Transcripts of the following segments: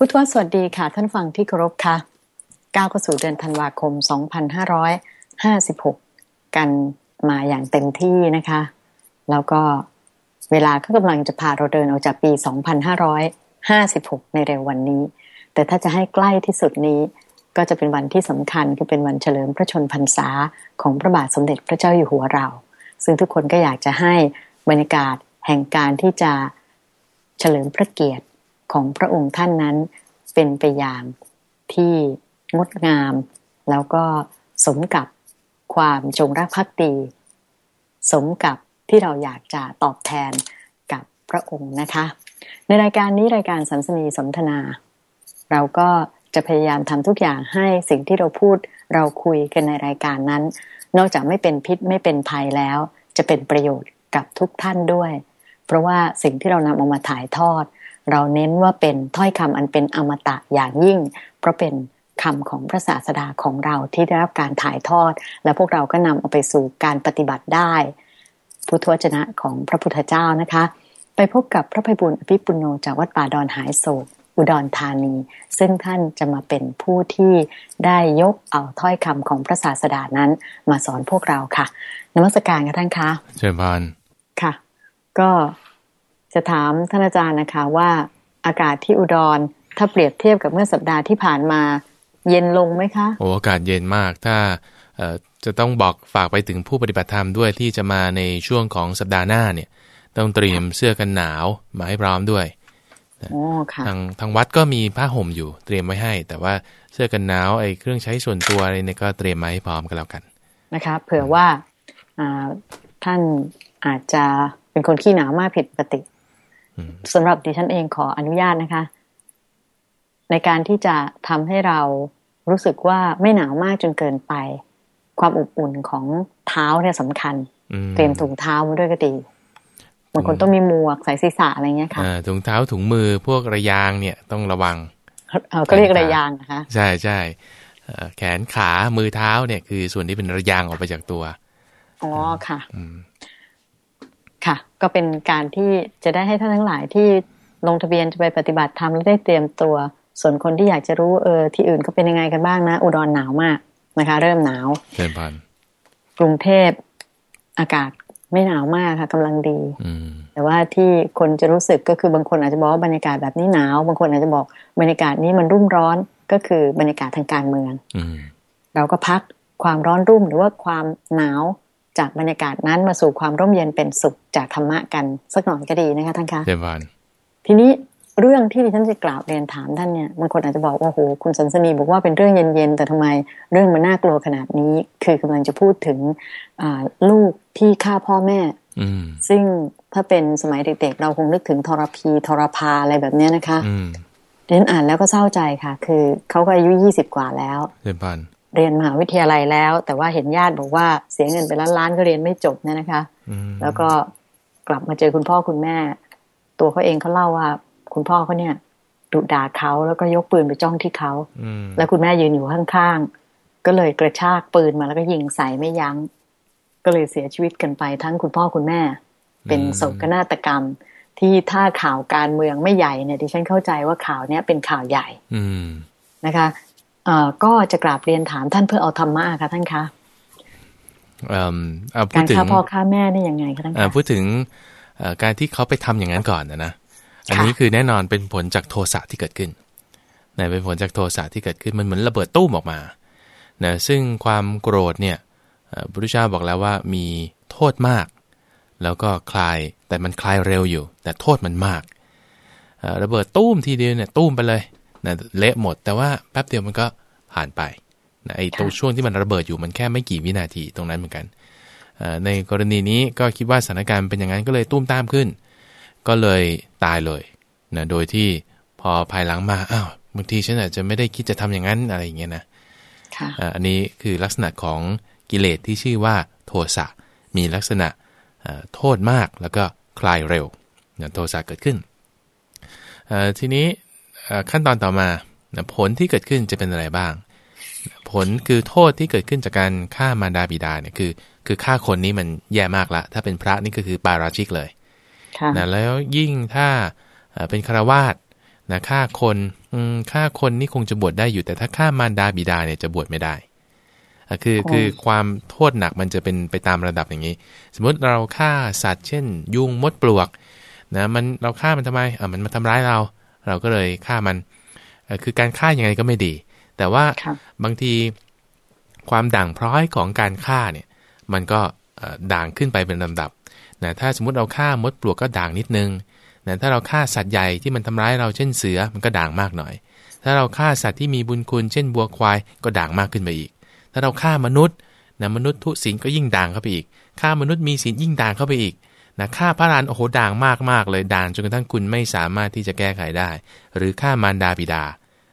พุทธวสวัสดีค่ะ ท่านฟังที่เคารพค่ะก้าวเข้าสู่เดือนธันวาคม 2556 กันมาอย่างเต็มที่นะคะ แล้วก็เวลาก็กำลังจะพาเราเดินออกจากปี 2556 ในเร็ววันนี้ แต่ถ้าจะให้ใกล้ที่สุดนี้ ก็จะเป็นวันที่สำคัญคือเป็นวันเฉลิมพระชนพรรษาของพระบาทสมเด็จพระเจ้าอยู่หัวเรา ซึ่งทุกคนก็อยากจะให้บรรยากาศแห่งการที่จะเฉลิมพระเกียรติ ของพระองค์ท่านนั้นเป็นไปอย่างที่งดงาม แล้วก็สมกับความจงรักภักดี สมกับที่เราอยากจะตอบแทนกับพระองค์นะคะ ในรายการนี้รายการสัมสนีสนทนา เราก็จะพยายามทำทุกอย่างให้สิ่งที่เราพูดเราคุยกันในรายการนั้น นอกจากไม่เป็นพิษไม่เป็นภัยแล้ว จะเป็นประโยชน์กับทุกท่านด้วย เพราะว่าสิ่งที่เรานำเอามาถ่ายทอด เราเน้นว่าเป็นถ้อยคำอันเป็นอมตะอย่างยิ่ง เพราะเป็นคำของพระศาสดาของเราที่ได้รับการถ่ายทอด และพวกเราก็นำเอาไปสู่การปฏิบัติได้พุทธวจนะของพระพุทธเจ้านะคะ ไปพบกับพระภัยบุญอภิปุโนจากวัดป่าดอนหายโศกอุดรธานี ซึ่งท่านจะมาเป็นผู้ที่ได้ยกเอาถ้อยคำของพระศาสดานั้นมาสอนพวกเราค่ะนมัสการค่ะท่านคะเชิญพานค่ะ ก็ จะถามท่านอาจารย์นะคะว่าอากาศที่อุดรถ้าเปรียบเทียบกับเมื่อสัปดาห์ที่ผ่านมา เย็นลงไหมคะโอ้อากาศเย็นมากถ้าเอ่อจะต้องบอกฝากไปถึงผู้ปฏิบัติธรรมด้วยที่จะมาในช่วงของสัปดาห์หน้าเนี่ย ต้องเตรียมเสื้อกันหนาวมาให้พร้อมด้วยโอ้ค่ะทางทางวัดก็มีผ้าห่มอยู่เตรียมไว้ให้ แต่ว่าเสื้อกันหนาวไอ้เครื่องใช้ส่วนตัวอะไรเนี่ยก็เตรียมมาให้พร้อมกันแล้วกันนะคะเผื่อว่าอ่าท่านอาจจะเป็นคนขี้หนาวมากผิดปกติอืม สำหรับดิฉันเองขออนุญาตนะคะ ในการที่จะทำให้เรารู้สึกว่าไม่หนาวมากจนเกินไป ความอบอุ่นของเท้าเนี่ยสำคัญอืมเตรียมถุงเท้ามาด้วยก็ดีบางคนต้องมีหมวกใส่ศีรษะอะไรเงี้ยค่ะอ่าถุงเท้าถุงมือพวกระยางเนี่ยต้องระวังเอ่อก็เรียกระยางนะคะ ใช่ใช่เอ่อแขนขามือเท้าเนี่ยคือส่วนที่เป็นระยางออกไปจากตัวอ๋อค่ะอืม ค่ะ ก็เป็นการที่จะได้ให้ท่านทั้งหลายที่ลงทะเบียนจะไปปฏิบัติธรรมและได้เตรียมตัว ส่วนคนที่อยากจะรู้เออที่อื่นเขาเป็นยังไงกันบ้างนะ อุดรหนาวมากนะคะ เริ่มหนาวเชิญพานกรุงเทพอากาศไม่หนาวมากค่ะกำลังดีอืมแต่ว่าที่คนจะรู้สึกก็คือบางคนอาจจะบอกว่าบรรยากาศแบบนี้หนาว บางคนอาจจะบอกบรรยากาศนี้มันรุ่มร้อนก็คือบรรยากาศทางการเมืองอืมเราก็พักความร้อนรุ่มหรือว่าความหนาว จากบรรยากาศนั้นมาสู่ความร่มเย็นเป็นสุขจากธรรมะกันสักหน่อยก็ดีนะคะท่านคะเชิญพานทีนี้เรื่องที่ดิฉันจะกล่าวเรียนถามท่านเนี่ยบางคนอาจจะบอกว่าโหคุณสันสนีบอกว่าเป็นเรื่องเย็นๆแต่ทำไมเรื่องมันน่ากลัวขนาดนี้ คือกำลังจะพูดถึงอ่าลูกที่ฆ่าพ่อแม่อืมซึ่งถ้าเป็นสมัยเด็กๆ เราคงนึกถึงทรพีทรพาอะไรแบบเนี้ยนะคะอืมดิฉันอ่านแล้วก็เศร้าใจค่ะ คือเขาก็อายุยี่สิบกว่าแล้วเชิญพาน เรียนมหาวิทยาลัยแล้ว แต่ว่าเห็นญาติบอกว่าเสียเงินไปล้านๆก็เรียนไม่จบเนี่ยนะคะอืมแล้วก็กลับมาเจอคุณพ่อคุณแม่ ตัวเขาเองเขาเล่าว่า คุณพ่อเขาเนี่ยดุด่าเขาแล้วก็ยกปืนไปจ้องที่เขาอืมแล้วคุณแม่ยืนอยู่ข้างๆก็เลยกระชากปืนมาแล้วก็ยิงใส่ไม่ยัง้ง ก็เลยเสียชีวิตกันไปทั้งคุณพ่อคุณแม่ เป็นโศกนาฏกรรมที่ถ้าข่าวการเมืองไม่ใหญ่เนี่ยดิฉันเข้าใจว่าข่าวเนี้ยเป็นข่าวใหญ่อืมนะคะเอ่อ ก็จะกราบเรียนถามท่านเพื่อเอาธรรมะค่ะท่านคะเอ่อเอาพูกาดรถึงฆ่าพ่อฆ่าแม่นี่ยังไงคะท่านเอ่อคะพูดถึงเอ่อการที่เขาไปทำอย่างนั้นก่อนนะนะอันนี้คือแน่นอนเป็นผลจากโทสะที่เกิดขึ้นนะเป็นผลจากโทสะที่เกิดขึ้นมันเหมือนระเบิดตู้มออกมานะซึ่งความโกรธเนี่ยเอ่อพระพุทธเจ้าบอกแล้วว่ามีโทษมาก แล้วก็คลายแต่มันคลายเร็วอยู่ แต่โทษมันมากเอ่อระเบิดตู้มทีเดียวเนี่ยตู้มไปเลย นะเละหมด แต่ว่าแป๊บเดียวมันก็ผ่านไปนะไอ้ตรงช่วงที่มันระเบิดอยู่มันแค่ไม่กี่วินาทีตรงนั้นเหมือนกันเอ่อในกรณีนี้ก็คิดว่าสถานการณ์เป็นอย่างนั้นก็เลยตุ้มตามขึ้น ก็เลยตายเลยนะโดยที่พอภายหลังมาอ้าวบางทีฉันอาจจะไม่ได้คิดจะทำอย่างนั้นอะไรอย่างเงี้ยนะค่ะอ่าอันนี้คือลักษณะของกิเลสที่ชื่อว่าโทสะมีลักษณะเอ่อโทษมากแล้วก็คลายเร็วนะโทสะเกิดขึ้นเอ่อทีนี้เอ่อ ขั้นตอนต่อมานะผลที่เกิดขึ้นจะเป็นอะไรบ้าง ผลคือโทษที่เกิดขึ้นจากการฆ่ามารดาบิดาเนี่ยคือ คือฆ่าคนนี้มันแย่มากละ ถ้าเป็นพระนี่ก็คือปาราชิกเลยค่ะนะแล้วยิ่งถ้าเอ่อเป็นคารวาสนะฆ่าคนฆ่าคนนี่คงจะบวชได้อยู่แต่ถ้าฆ่ามารดาบิดาเนี่ยจะบวชไม่ได้คือคือความโทษหนักมันจะเป็นไปตามระดับอย่างนี้ สมมติเราฆ่าสัตว์เช่น ยุงมดปลวกนะมันเราฆ่ามันทำไมอ่ามันมาทำร้ายเรา เราก็เลยฆ่ามันคือการฆ่ายังไงก็ไม่ดี แต่ว่าบางทีความด่างพร้อยของการฆ่าเนี่ยมันก็ด่างขึ้นไปเป็นลำดับนะถ้าสมมติเราฆ่ามดปลวกก็ด่างนิดนึงนะถ้าเราฆ่าสัตว์ใหญ่ที่มันทำร้ายเราเช่นเสือมันก็ด่างมากหน่อย ถ้าเราฆ่าสัตว์ที่มีบุญคุณเช่นบัวควายก็ด่างมากขึ้นไปอีก ถ้าเราฆ่ามนุษย์นะมนุษย์ทุศีลก็ยิ่งด่างเข้าไปอีกฆ่ามนุษย์มีศีลยิ่งด่างเข้าไปอีก นะฆ่าพระรานโอ้โหด่างมากมากเลยด่างจนกระทั่งคุณไม่สามารถที่จะแก้ไขได้ หรือฆ่ามารดาบิดา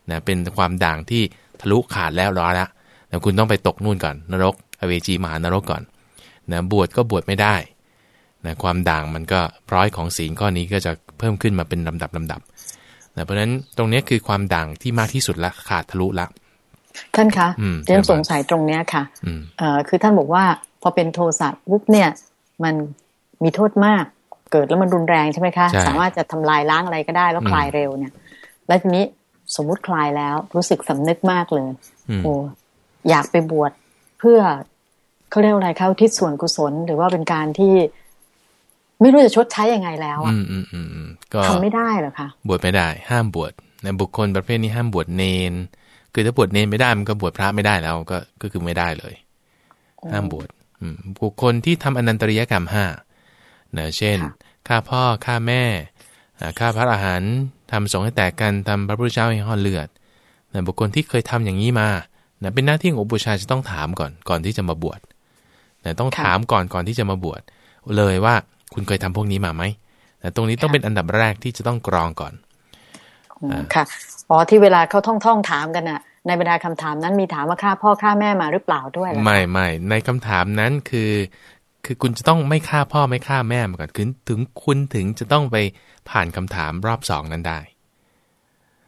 นะเป็นความด่างที่ทะลุขาดแล้วร้อยละนะคุณต้องไปตกนู่นก่อนนรกอเวจีมหานรกก่อนนะบวชก็บวชไม่ได้นะความด่างมันก็พร้อยของศีลข้อนี้ก็จะเพิ่มขึ้นมาเป็นลำดับลำดับนะเพราะฉะนั้นตรงนี้คือความด่างที่มากที่สุดละขาดทะลุละท่านคะเรียนสงสัยตรงเนี้ยค่ะเอ่อคือท่านบอกว่าพอเป็นโทสะปุ๊บเนี่ย มัน มีโทษมาก เกิดแล้วมันรุนแรงใช่ไหมคะ สามารถจะทำลายล้างอะไรก็ได้แล้วคลายเร็วเนี่ย แล้วทีนี้สมมุติคลายแล้ว รู้สึกสำนึกมากเลยโอ้อยากไปบวชเพื่อเขาเรียกอะไรเข้าทิศส่วนกุศล หรือว่าเป็นการที่ไม่รู้จะชดใช้ยังไงแล้วอะก็ทำไม่ได้หรอคะบวชไม่ได้ ห้ามบวชในบุคคลประเภทนี้ห้ามบวชเนน คือถ้าบวชเนนไม่ได้มันก็บวชพระไม่ได้แล้วก็ก็คือไม่ได้เลย ห้ามบวชบุคคลที่ทำอนันตริยกรรมห้าเนะเช่นฆ่าพ่อฆ่าแม่ฆ่าพระอาหารทำสงให้แตกกันทำพระพุทธเจ้าให้ห่อเลือดนะบุคคลที่เคยทำอย่างนี้มานะเป็นหน้าที่ของบูชาจะต้องถามก่อนก่อนที่จะมาบวชนะต้องถามก่อนก่อนที่จะมาบวชเลยว่าคุณเคยทำพวกนี้มาไหมแต่ตรงนี้ต้องเป็นอันดับแรกที่จะต้องกรองก่อนค่ะอ๋อที่เวลาเขาท่องท่องถามกันน่ะในบรรดาคำถามนั้นมีถามว่าฆ่าพ่อฆ่าแม่มาหรือเปล่าด้วยไม่ไม่ในคำถามนั้นคือ คือคุณจะต้องไม่ฆ่าพ่อไม่ฆ่าแม่มาก่อนคือถึงคุณถึงจะต้องไปผ่านคำถามรอบสองนั้นได้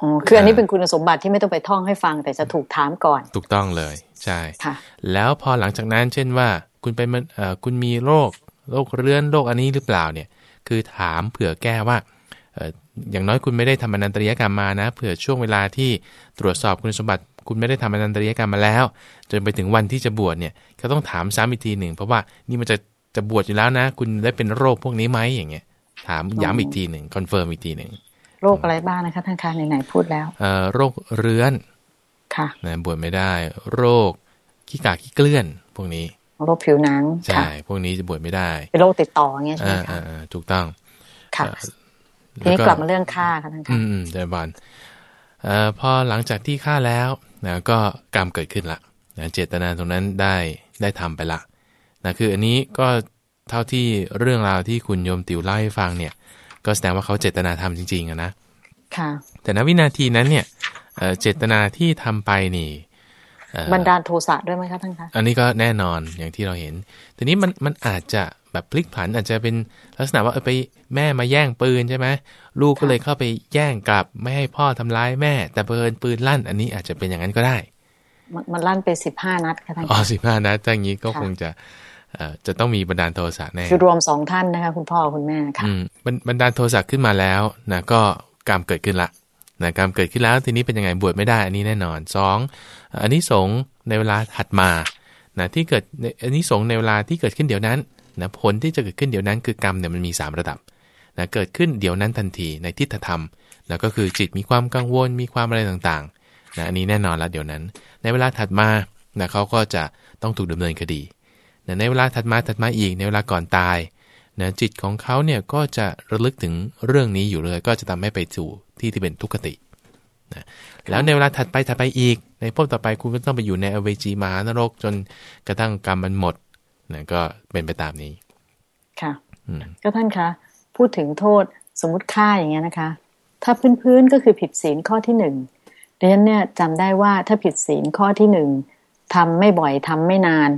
อ๋อคืออันนี้เป็นคุณสมบัติที่ไม่ต้องไปท่องให้ฟัง แต่จะถูกถามก่อน ถูกต้องเลยใช่ค่ะ แล้วพอหลังจากนั้น เช่นว่า คุณเป็นเอ่อคุณมีโรคโรคเรื้อนโรคอันนี้หรือเปล่าเนี่ย คือถามเผื่อแก้ว่าอย่างน้อยคุณไม่ได้ทำอนันตริยกรรมมานะเผื่อช่วงเวลาที่ตรวจสอบคุณสมบัติ คุณไม่ได้ทำอนันตริยกรรมมาแล้ว จนไปถึงวันที่จะบวชเนี่ยก็ต้องถามซ้ำอีกทีหนึ่ง เพราะว่านี่มันจะจะบวชอยู่แล้วนะ คุณได้เป็นโรคพวกนี้ไหมอย่างเงี้ย ถามย้ำอีกทีหนึ่ง confirm อีกทีหนึ่งโรคอะไรบ้างนะคะท่านคะไหนๆพูดแล้วเอ่อโรคเรื้อนค่ะนะบวชไม่ได้ โรคขี้กลากขี้เกลื้อน พวกนี้โรคผิวหนังใช่พวกนี้จะบวชไม่ได้เป็นโรคติดต่อเงี้ยใช่ไหมคะถูกต้องค่ะทีนี้กลับมาเรื่องฆ่าค่ะท่านคะอืมเดบอลเอ่อพอหลังจากที่ฆ่าแล้ว นะก็กรรมเกิดขึ้นละนะเจตนาตรงนั้นได้ได้ทำไปละนะคืออันนี้ก็เท่าที่เรื่องราวที่คุณโยมติวเล่าให้ฟังเนี่ย ก็แสดงว่าเขาเจตนาทำจริงๆนะค่ะ แต่ณวินาทีนั้นเนี่ยเจตนาที่ทำไปนี่บันดาลโทสะด้วยไหมคะท่านคะ อันนี้ก็แน่นอนอย่างที่เราเห็น ทีนี้มันมันอาจจะ แบบพลิกผันอาจจะเป็นลักษณะว่าเออไปแม่มาแย่งปืนใช่ไหมลูกก็เลยเข้าไปแย่งกลับไม่ให้พ่อทำร้ายแม่ แต่เปินปืนลั่น อันนี้อาจจะเป็นอย่างนั้นก็ได้ มันลั่นไปสิบห้านัดค่ะท่านอ๋อสิบห้านัดถ้าอย่างนี้ก็คงจะจะต้องมีบันดาลโทสะแน่คือรวมสองท่านนะคะคุณพ่อคุณแม่ค่ะบันดาลโทสะขึ้นมาแล้วนะก็กรรมเกิดขึ้นละนะกรรมเกิดขึ้นแล้วทีนี้เป็นยังไงบวชไม่ได้อันนี้แน่นอนสองอันนี้สงในเวลาถัดมานะที่เกิดอันนี้สงในเวลาที่เกิดขึ้นเดี๋ยวนั้น นะผลที่จะเกิดขึ้นเดี๋ยวนั้นคือกรรมเนี่ยมันมี 3 ระดับนะเกิดขึ้นเดี๋ยวนั้นทันทีในทิฏฐธรรมนะก็คือจิตมีความกังวลมีความอะไรต่างๆนะอันนี้แน่นอนแล้วเดี๋ยวนั้น ในเวลาถัดมานะเขาก็จะต้องถูกดำเนินคดีนะในเวลาถัดมาถัดมาอีกในเวลาก่อนตายนะจิตของเขาเนี่ยก็จะระลึกถึงเรื่องนี้อยู่เลย ก็จะทำให้ไปสู่ที่ที่เป็นทุกขตินะแล้วในเวลาถัดไปถัดไปอีก ในภพต่อไปคุณก็ต้องไปอยู่ในอเวจีมหานรก จนกระทั่งกรรมมันหมด นะก็เป็นไปตามนี้ ค่ะก็ท่านคะ พูดถึงโทษสมมุติฆ่าอย่างเงี้ยนะคะ ถ้าพื้นๆก็คือผิดศีลข้อที่หนึ่งดังนั้นเนี่ยจำได้ว่าถ้าผิดศีลข้อที่หนึ่งทำไม่บ่อยทำไม่นาน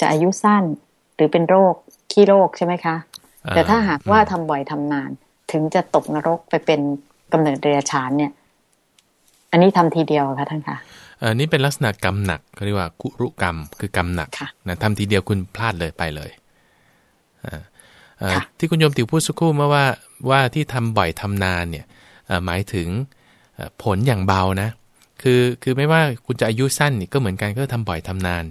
จะอายุสั้นหรือเป็นโรคขี้โรคใช่ไหมคะ แต่ถ้าหากว่าทำบ่อยทำนาน ถึงจะตกนรกไปเป็นกำเนิดเดรัจฉานเนี่ย อันนี้ทำทีเดียวค่ะท่านคะ อันนี้เป็นลักษณะกรรมหนักเขาเรียกว่ากุรุกรรมคือกรรมหนักนะทำทีเดียวคุณพลาดเลยไปเลยที่คุณโยมติวพูดสักครู่เมื่อว่าว่าที่ทำบ่อยทำนานเนี่ยหมายถึงผลอย่างเบานะคือคือไม่ว่าคุณจะอายุสั้นนี่ก็เหมือนกันก็ทำบ่อยทำนาน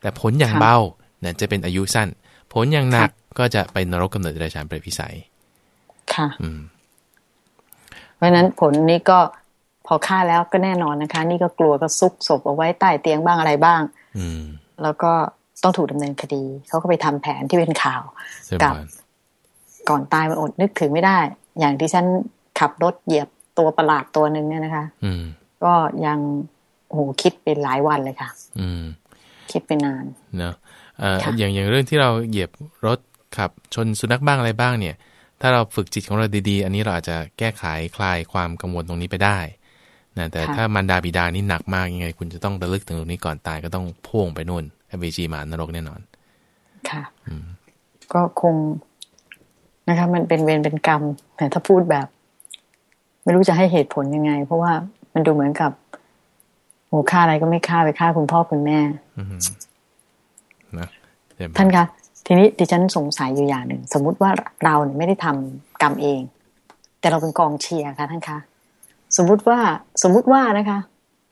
แต่ผลอย่างเบาเนี่ยจะเป็นอายุสั้น ผลอย่างหนักก็จะไปนรกกำเนิดเดรัจฉานเปรตพิสัย ค่ะเพราะฉะนั้นผลนี้ก็ พอฆ่าแล้วก็แน่นอนนะคะ นี่ก็กลัวก็ซุกศพเอาไว้ใต้เตียงบ้างอะไรบ้าง อืมแล้วก็ต้องถูกดำเนินคดี เขาก็ไปทำแผนที่เป็นข่าวกับก่อนตายมันอดนึกถึงไม่ได้ อย่างที่ฉันขับรถเหยียบตัวประหลาดตัวหนึ่งเนี่ยนะคะ อืมก็ยังโหคิดเป็นหลายวันเลยค่ะ อืม คิดไปนานเนาะอย่างอย่างเรื่องที่เราเหยียบรถขับชนสุนัขบ้างอะไรบ้างเนี่ย ถ้าเราฝึกจิตของเราดีๆ อันนี้เราอาจจะแก้ไขคลายความกังวลตรงนี้ไปได้ นะแต่ถ้ามันดาบิดานี่หนักมากยังไง คุณจะต้องระลึกถึงตรงนี้ก่อนตายก็ต้องพ่วงไปนู่นอเวจีมานรกแน่นอน ค่ะก็คงนะคะ มันเป็นเวรเป็นกรรมแต่ถ้าพูดแบบ ไม่รู้จะให้เหตุผลยังไง เพราะว่ามันดูเหมือนกับโหฆ่าอะไรก็ไม่ฆ่าไปฆ่าคุณพ่อคุณแม่นะท่านคะทีนี้ดิฉันสงสัยอยู่อย่างหนึ่งสมมุติว่าเราเนี่ยไม่ได้ทำกรรมเอง แต่เราเป็นกองเชียร์ค่ะท่านคะ สมมุติว่าสมมุติว่านะคะ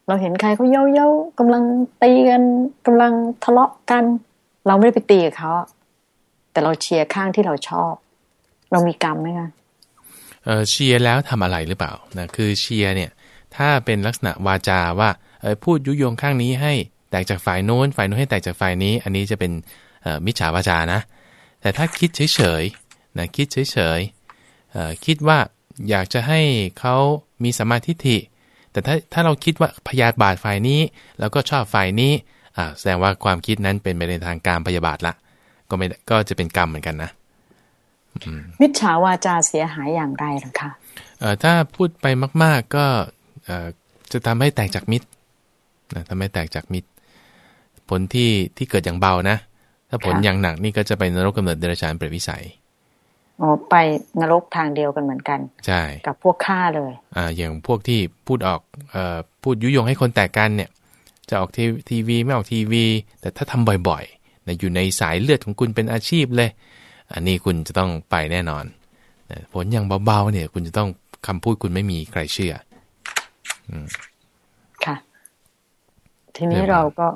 เราเห็นใครเขาเย้าเย้ากำลังตีกันกำลังทะเลาะกัน เราไม่ได้ไปตีกับเขาแต่เราเชียร์ข้างที่เราชอบ เรามีกรรมไหมคะเออเชียร์แล้วทำอะไรหรือเปล่านะคือเชียร์เนี่ย ถ้าเป็นลักษณะวาจาว่าเออพูดยุยงข้างนี้ให้แตกจากฝ่ายโน้น ฝ่ายโน้นให้แตกจากฝ่ายนี้ อันนี้จะเป็นมิจฉาวาจานะ แต่ถ้าคิดเฉยๆนะคิดเฉยๆคิดว่าอยากจะให้เขา มีสมาธิิแต่ถ้าถ้าเราคิดว่าพยาบาทฝ่ายนี้ แล้วก็ชอบฝ่ายนี้อ่าแสดงว่าความคิดนั้นเป็นไปในทางการพยาบาทละ ก็ไม่ก็จะเป็นกรรมเหมือนกันนะมิจฉาวาจาเสียหายอย่างไรหรอคะเอ่อถ้าพูดไปมาก ๆก็เอ่อจะทำให้แตกจากมิตรนะทำให้แตกจากมิตร ผลที่ที่เกิดอย่างเบานะ ถ้าผลอย่างหนักนี่ก็จะไปนรกกำเนิดเดรัจฉานเปรตวิสัย อ๋อไปนรกทางเดียวกันเหมือนกัน ใช่ กับพวกฆ่าเลย อ่า อย่างพวกที่พูดออกเอ่อพูดยุยงให้คนแตกกันเนี่ย จะออกทีวีไม่ออกทีวี แต่ถ้าทำบ่อยๆนะอยู่ในสายเลือดของคุณเป็นอาชีพเลย อันนี้คุณจะต้องไปแน่นอนผลอย่างเบาๆเนี่ย คุณจะต้องคำพูดคุณไม่มีใครเชื่อ อืมค่ะ ทีนี้เราก็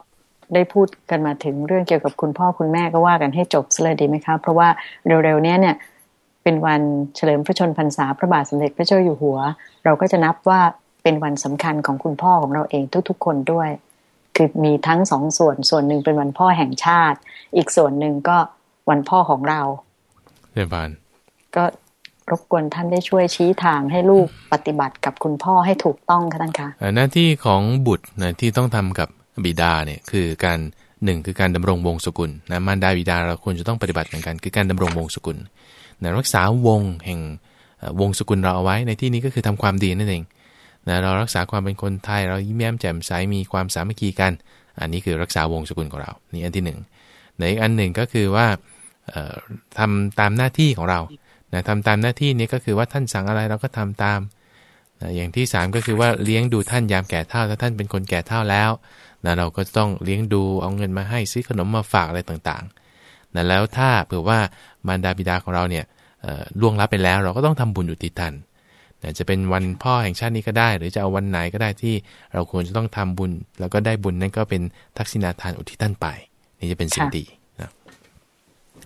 ได้พูดกันมาถึงเรื่องเกี่ยวกับคุณพ่อคุณแม่ก็ว่ากันให้จบเลยดีไหมคะเพราะว่าเร็วๆนี้เนี่ย เป็นวันเฉลิมพระชนพรรษาพระบาทสมเด็จพระเจ้าอยู่หัว เราก็จะนับว่าเป็นวันสำคัญของคุณพ่อของเราเองทุกๆ คนด้วย คือมีทั้งสองส่วนส่วนหนึ่งเป็นวันพ่อแห่งชาติ อีกส่วนหนึ่งก็วันพ่อของเราเรียบานก็รบกวนท่านได้ช่วยชี้ทางให้ลูกปฏิบัติกับคุณพ่อให้ถูกต้องค่ะท่านคะหน้าที่ของบุตรนะที่ต้องทำกับบิดาเนี่ยคือการหนึ่งคือการดำรงวงศกุลนะมารดาบิดาเราควรจะต้องปฏิบัติเหมือนกัน คือการดำรงวงศกุล นะรักษาวงแห่งวงสกุลเราเอาไว้ในที่นี้ก็คือทำความดีนั่นเองนะเรารักษาความเป็นคนไทยเรายิ้มแย้มแจ่มใสมีความสามัคคีกัน อันนี้คือรักษาวงสกุลของเรา นี่อันที่1นึ่งในอีกอันหนึ่งก็คือว่าทำตามหน้าที่ของเรานะทำตามหน้าที่นี้ก็คือว่าท่านสั่งอะไรเราก็ทำตามนะอย่างที่ 3 ก็คือว่าเลี้ยงดูท่านยามแก่เท่าถ้าท่านเป็นคนแก่เท่าแล้วนะเราก็ต้องเลี้ยงดูเอาเงินมาให้ซื้อขนมมาฝากอะไรต่างๆ นะแล้วถ้าเผื่อว่ามารดาบิดาของเราเนี่ยล่วงลับไปแล้ว เราก็ต้องทำบุญอุทิศท่านจะเป็นวันพ่อแห่งชาตินี้ก็ได้ หรือจะเอาวันไหนก็ได้ที่เราควรจะต้องทำบุญ แล้วก็ได้บุญนั่นก็เป็นทักษิณาทานอุทิศท่านไป นี่จะเป็นสิ่งดีนะ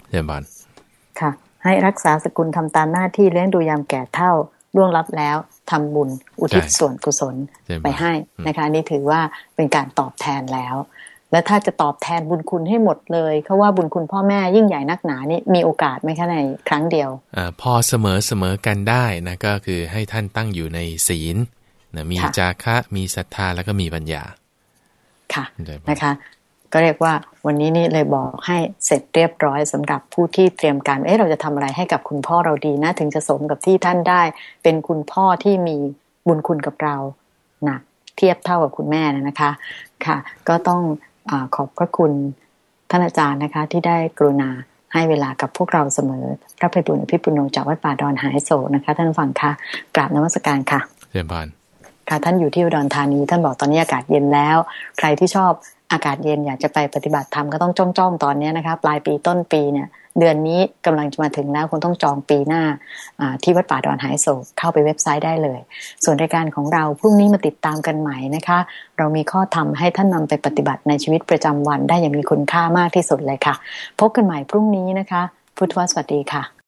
เรียนบอลค่ะ ให้รักษาสกุลทำตามหน้าที่เลี้ยงดูยามแก่เท่าล่วงลับแล้วทำบุญอุทิศส่วนกุศลไปให้นะคะนี่ถือว่าเป็นการตอบแทนแล้ว แล้วถ้าจะตอบแทนบุญคุณให้หมดเลยเขาว่าบุญคุณพ่อแม่ยิ่งใหญ่นักหนานี่มีโอกาสไหมคะในครั้งเดียวอพอเสมอเสมอกันได้นะก็คือให้ท่านตั้งอยู่ในศีลนะมีจาคะมีศรัทธาแล้วก็มีปัญญา ค่ะนะคะ ก็เรียกว่าวันนี้นี่เลยบอกให้เสร็จเรียบร้อยสำหรับผู้ที่เตรียมการเอ๊ะเราจะทำอะไรให้กับคุณพ่อเราดีนะถึงจะสมกับที่ท่านได้ เป็นคุณพ่อที่มีบุญคุณกับเราหนักเทียบเท่ากับคุณแม่นะคะ ค่ะ ก็ต้อง อขอบพระคุณท่านอาจารย์นะคะ ที่ได้กรุณาให้เวลากับพวกเราเสมอ พระภัยบุญอภิปุโนจากวัดป่าดอนหายโศนะคะ ท่านฟังค่ะกราบนมัสการค่ะเรียนบานค่ะท่านอยู่ที่อุดรธานีท่านบอกตอนนี้อากาศเย็นแล้ว ใครที่ชอบอากาศเย็นอยากจะไปปฏิบัติธรรมก็ต้องจ้องจ้องตอนนี้นะคะ ปลายปีต้นปีเนี่ย เดือนนี้กำลังจะมาถึงแล้วคุณต้องจองปีหน้าที่วัดป่าดอนหายโศกเข้าไปเว็บไซต์ได้เลย ส่วนรายการของเราพรุ่งนี้มาติดตามกันใหม่นะคะ เรามีข้อธรรมให้ท่านนำไปปฏิบัติในชีวิตประจำวันได้อย่างมีคุณค่ามากที่สุดเลยค่ะ พบกันใหม่พรุ่งนี้นะคะ พุทธวสวัสดีค่ะ